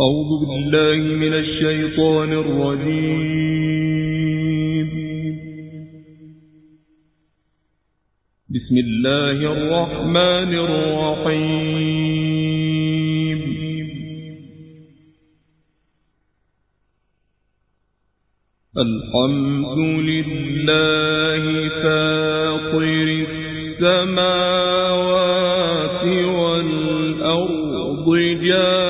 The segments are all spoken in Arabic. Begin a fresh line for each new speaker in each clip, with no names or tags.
أعوذ بالله من الشيطان الرجيم. بسم الله الرحمن الرحيم. الحمد لله فاطر السماوات والأرض جاعل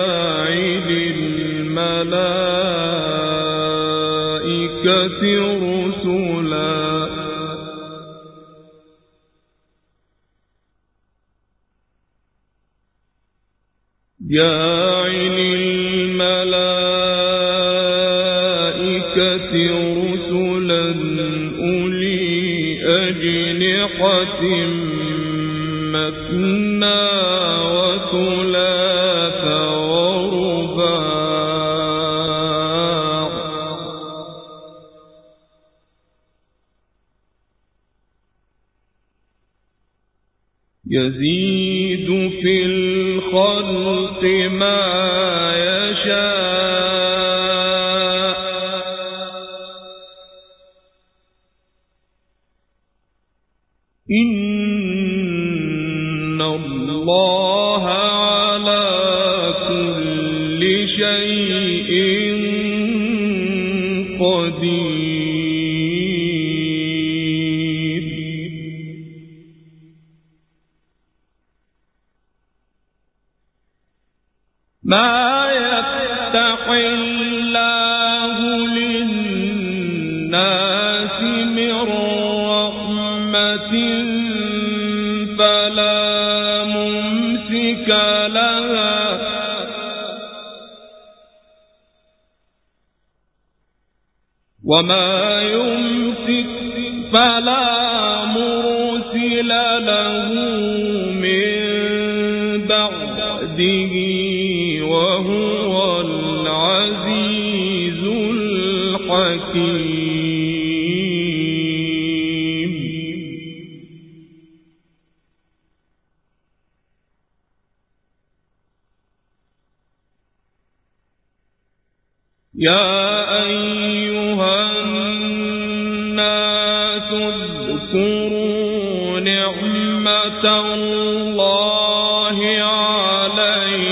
جاعل الملائكة رسلا أولي أجنحة مثنى وثلاث يزيد في الخلق ما يشاء. وما يمسك فلا مرسل له من بعده وهو العزيز الحكيم. يا أيها الناس اذكروا نعمة الله عليكم.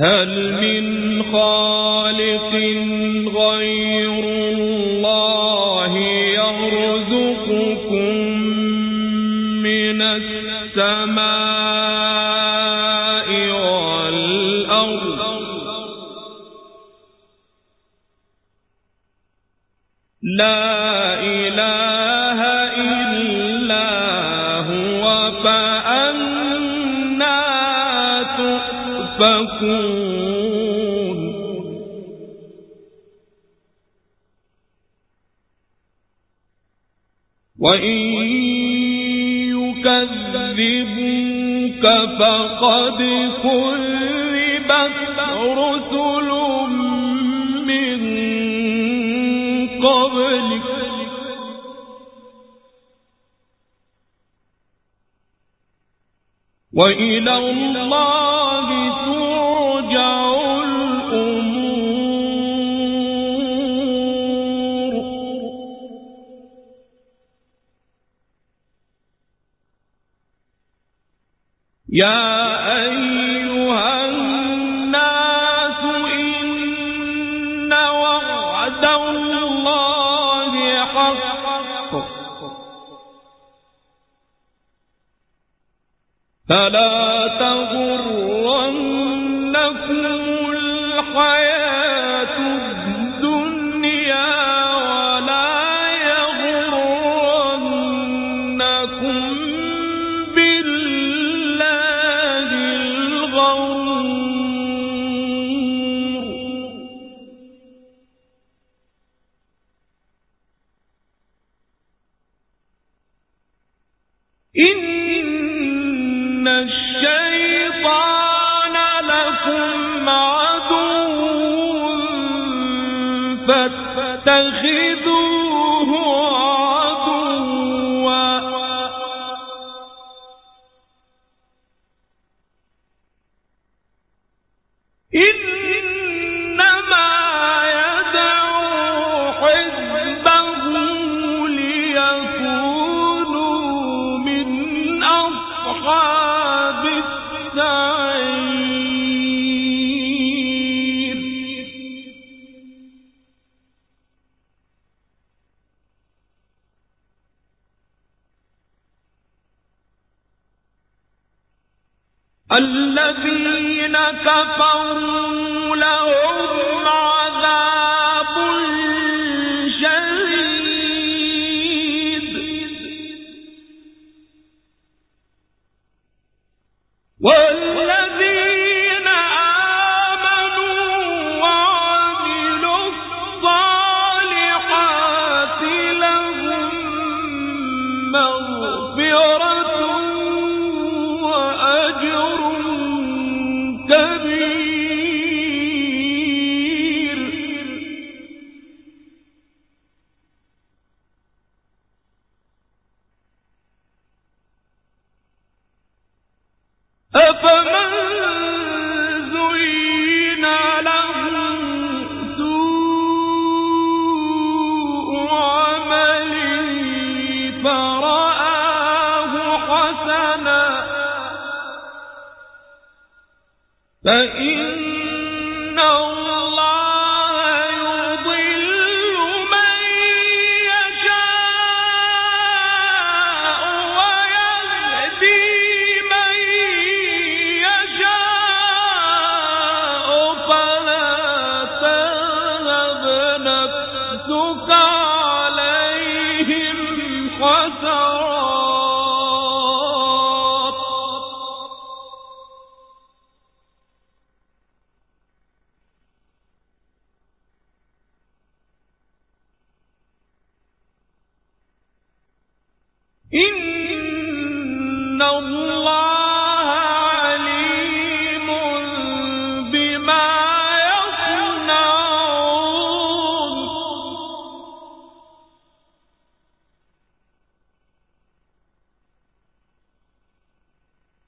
هل من خالق غير الله يرزقكم من السماء وإن يكذبوك فقد كذبت رسل وإلى الله ترجع الأمور. يا أيها فلا تغرنكم فاتخذوه فإن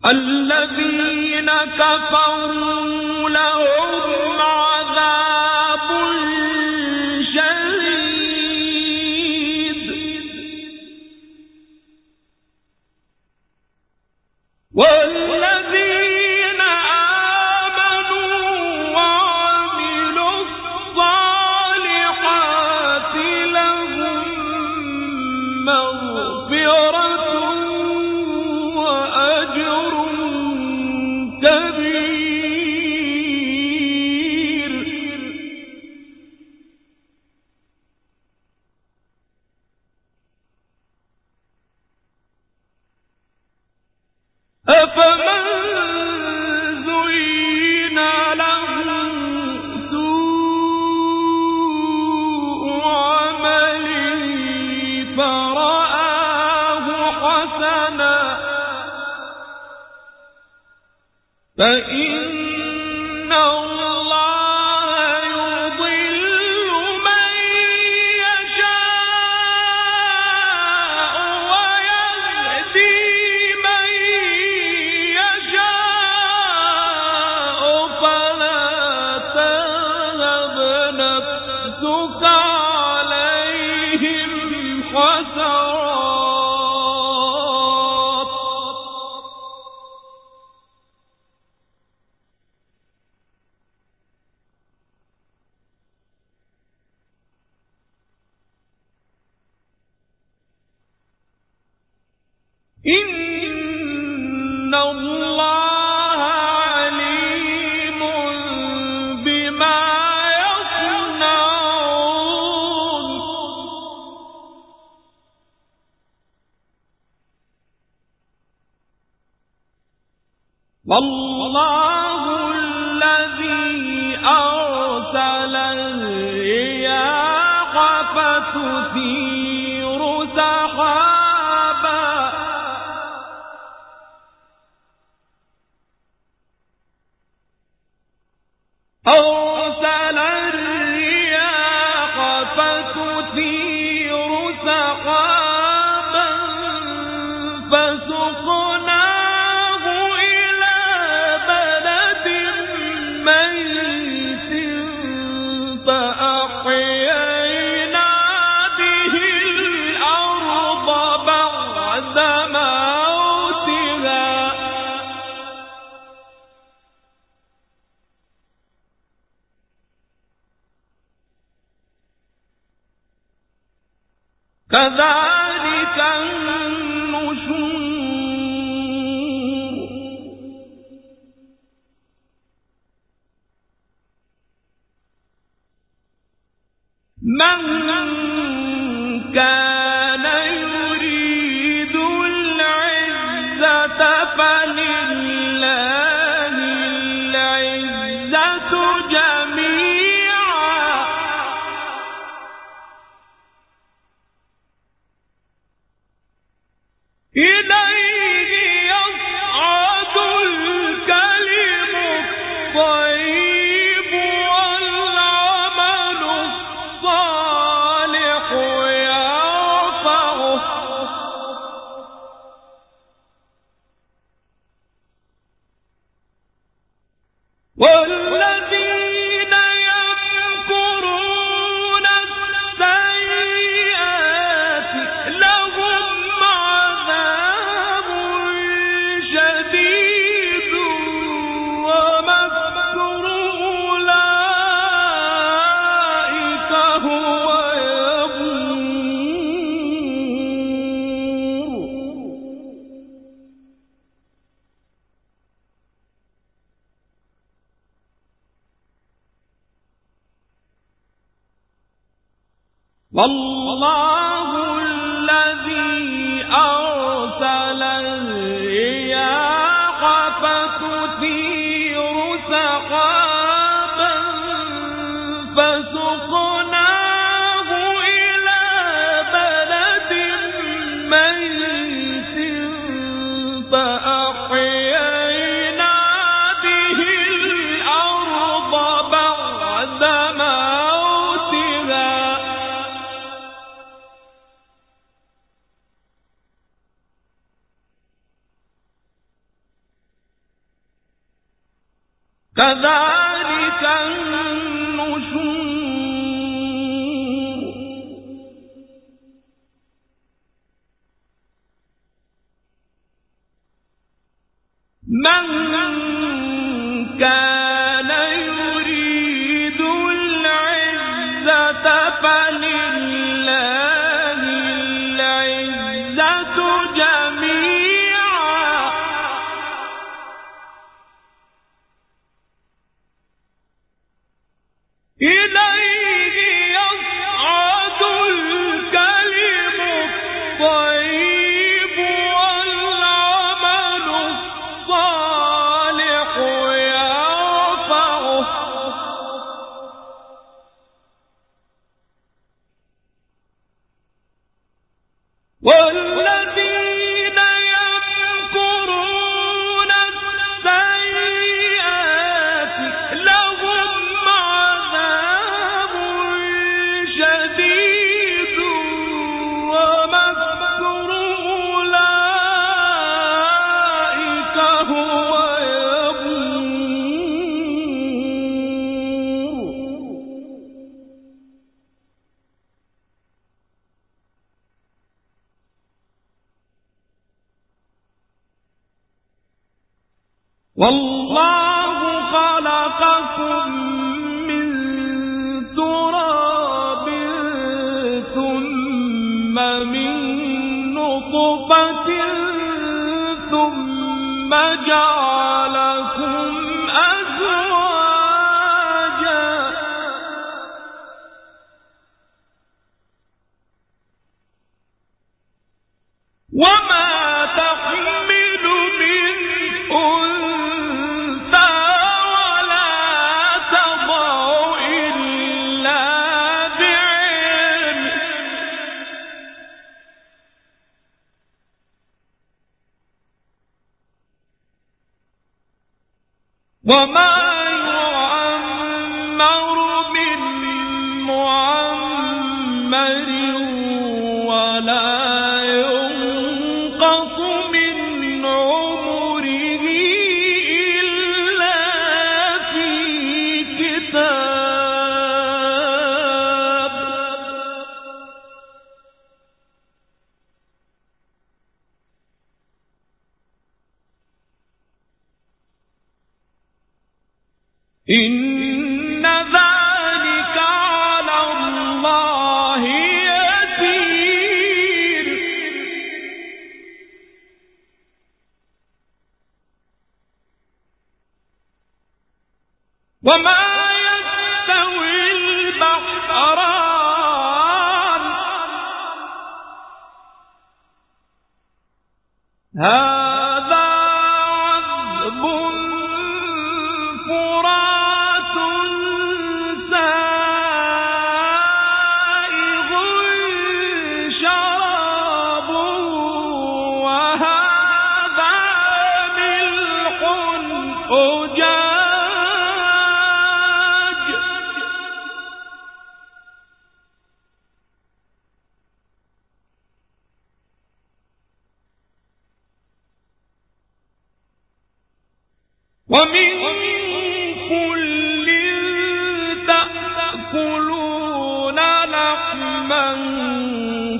الذين كفروا لهم عذاب شديد. والذين نفسك والله خلقكم من تراب ثم من نطفة ثم جعلكم إن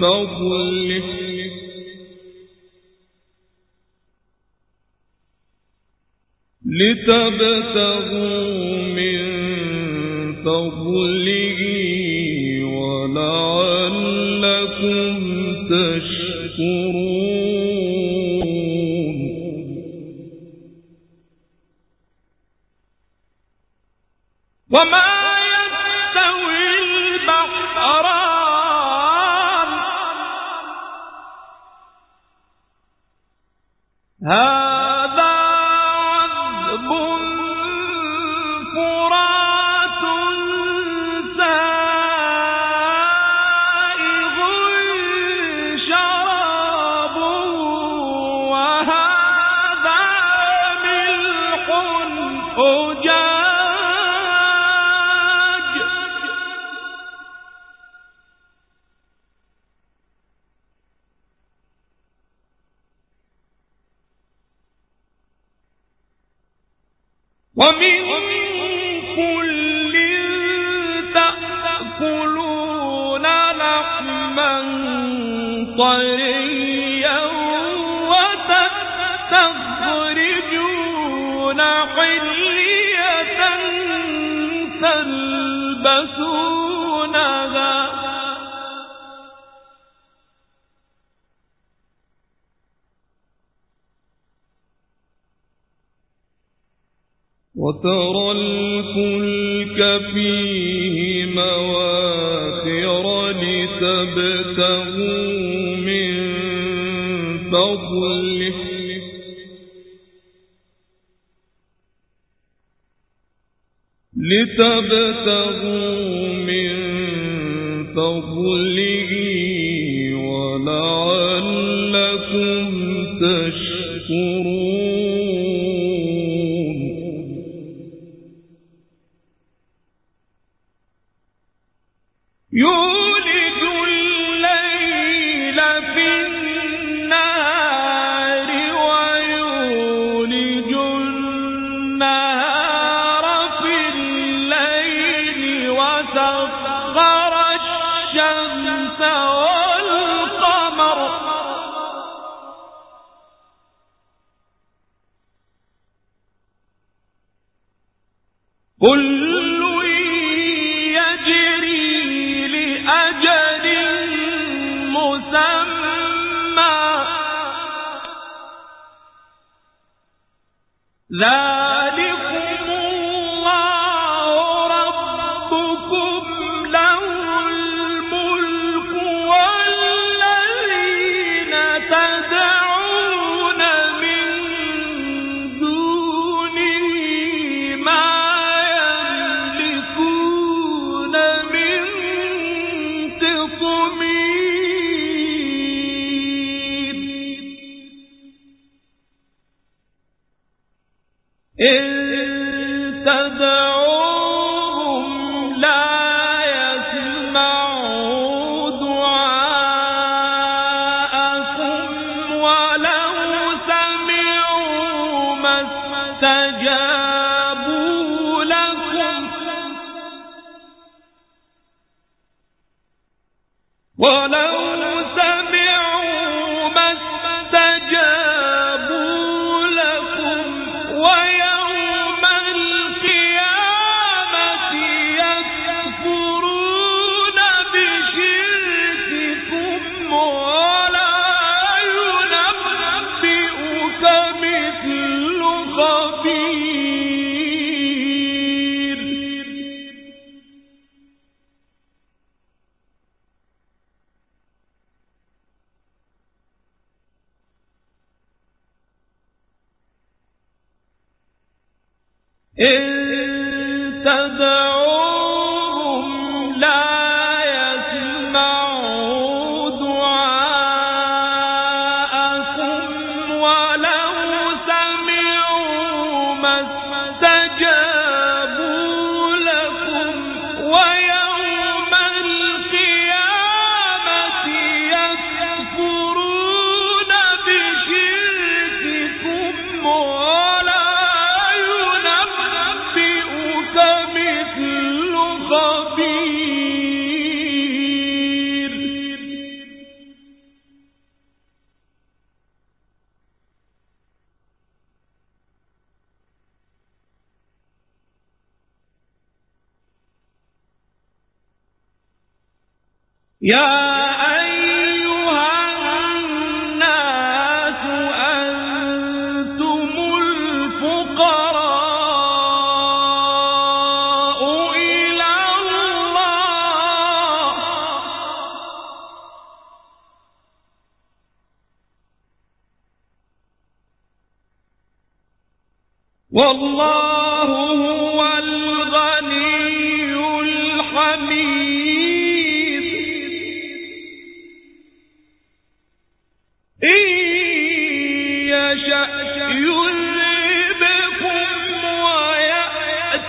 فضله لتبتغوا من فضله ولعلكم تشكرون. وترى ولعلكم تشكرون مس Yeah.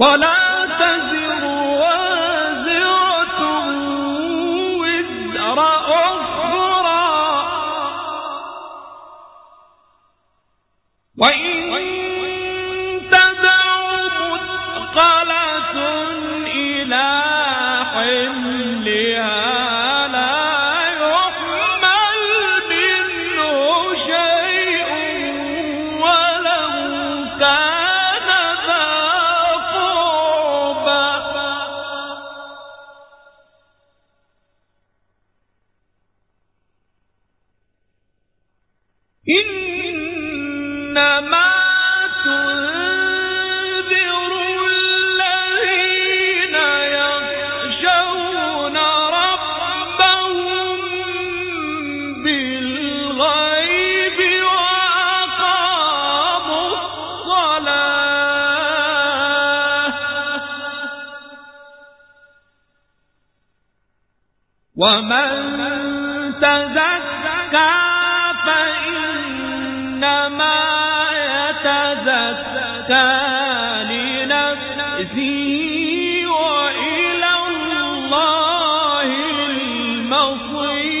ولا تزكى فإنما يتزكى لنفسه وإلى الله المصير.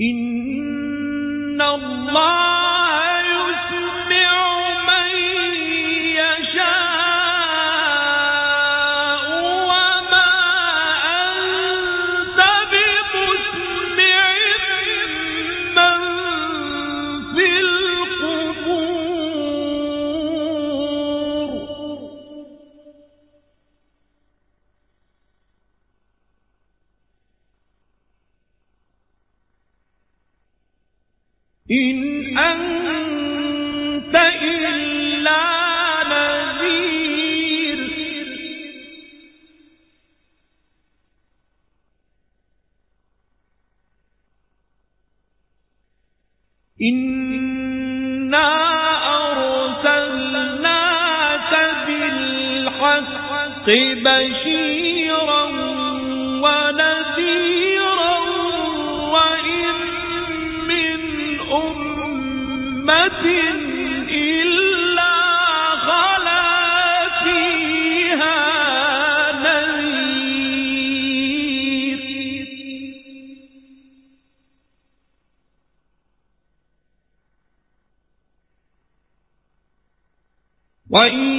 إن الله وإن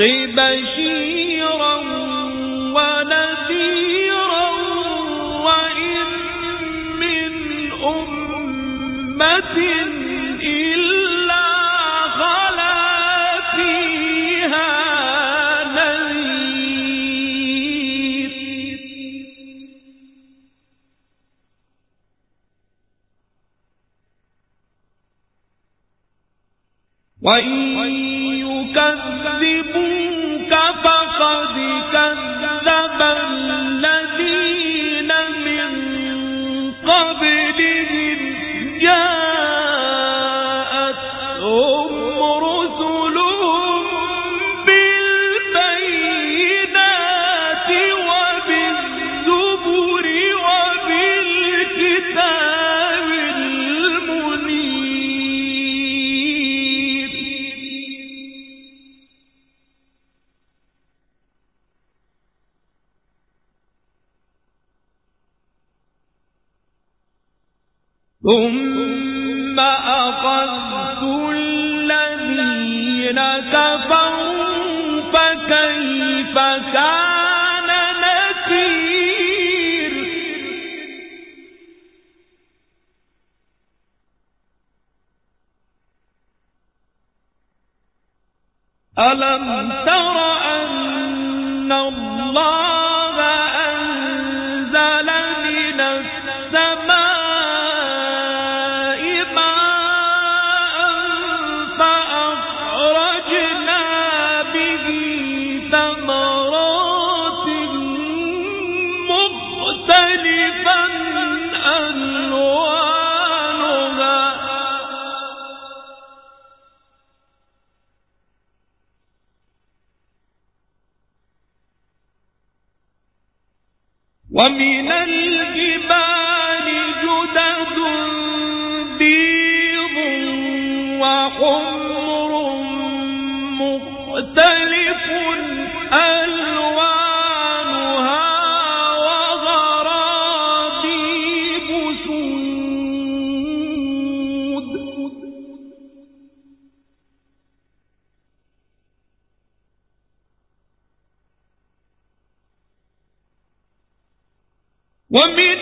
بشيرا ونذيرا وإن من أمة پکئی پکا ومن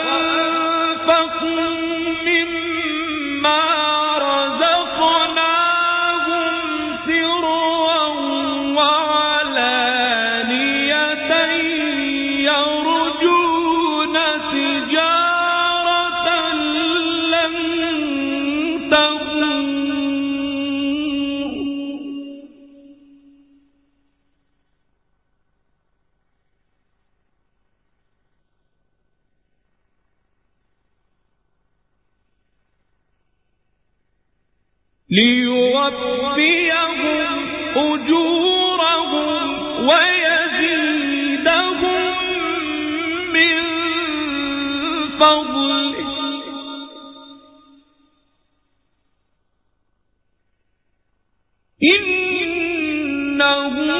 إنه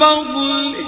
فضله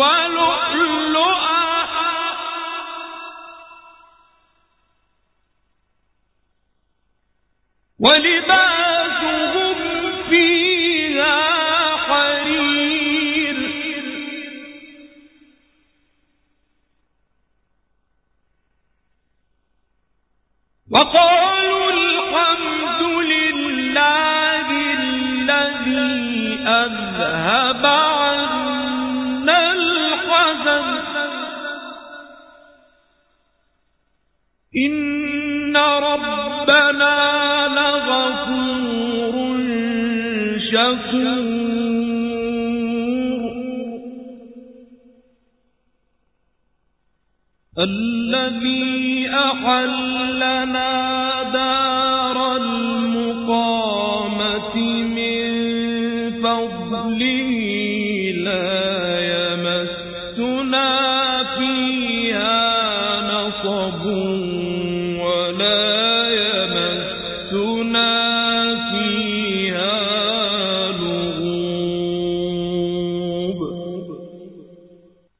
ولؤلؤا